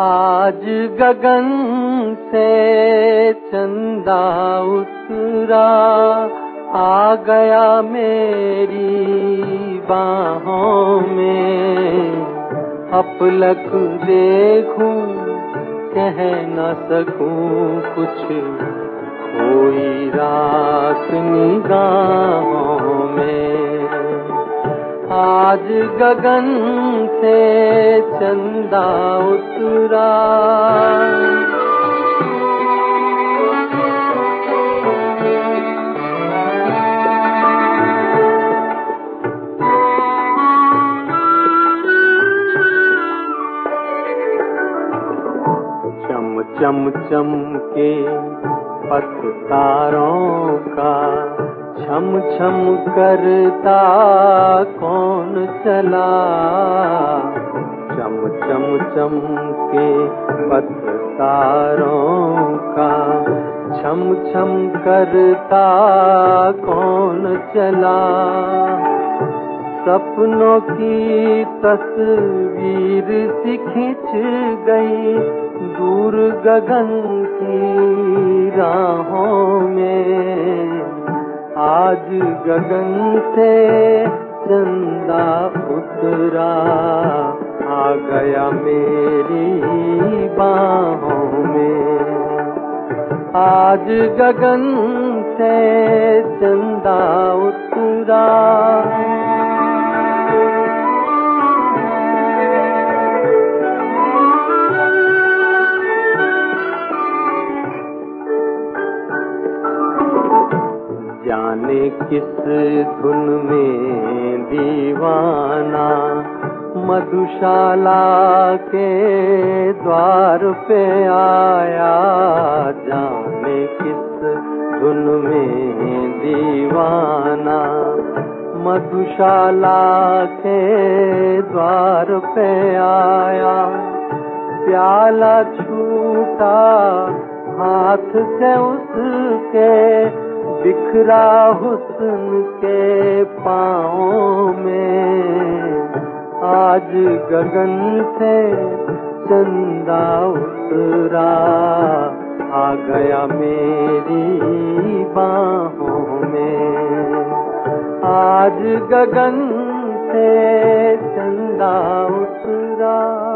आज गगन से चंदा उतरा, आ गया मेरी बाहों में। अपलक देखूँ, कह न सकूँ कुछ। कोई रात निगाहों आज गगन से चंदा उतरा। चम चम चम के पत तारों का छम छम करता, कौन चला? चम चम चम के पत तारों का छम छम करता, कौन चला? सपनों की तस्वीर सी खिंच गई, दूर गगन की राहों आज गगन से चंदा उतरा, आ गया मेरी बाहों में। आज गगन से चंदा उतरा जाने किस धुन में दीवाना? मधुशाला के द्वार पे आया, जाने किस धुन में दीवाना? मधुशाला के द्वार पे आया, प्याला छूटा हाथ से उसके बिखरा हुस्न के पाँव में। आज गगन से चंदा उतरा आ गया मेरी बाहों में। आज गगन से चंदा उतरा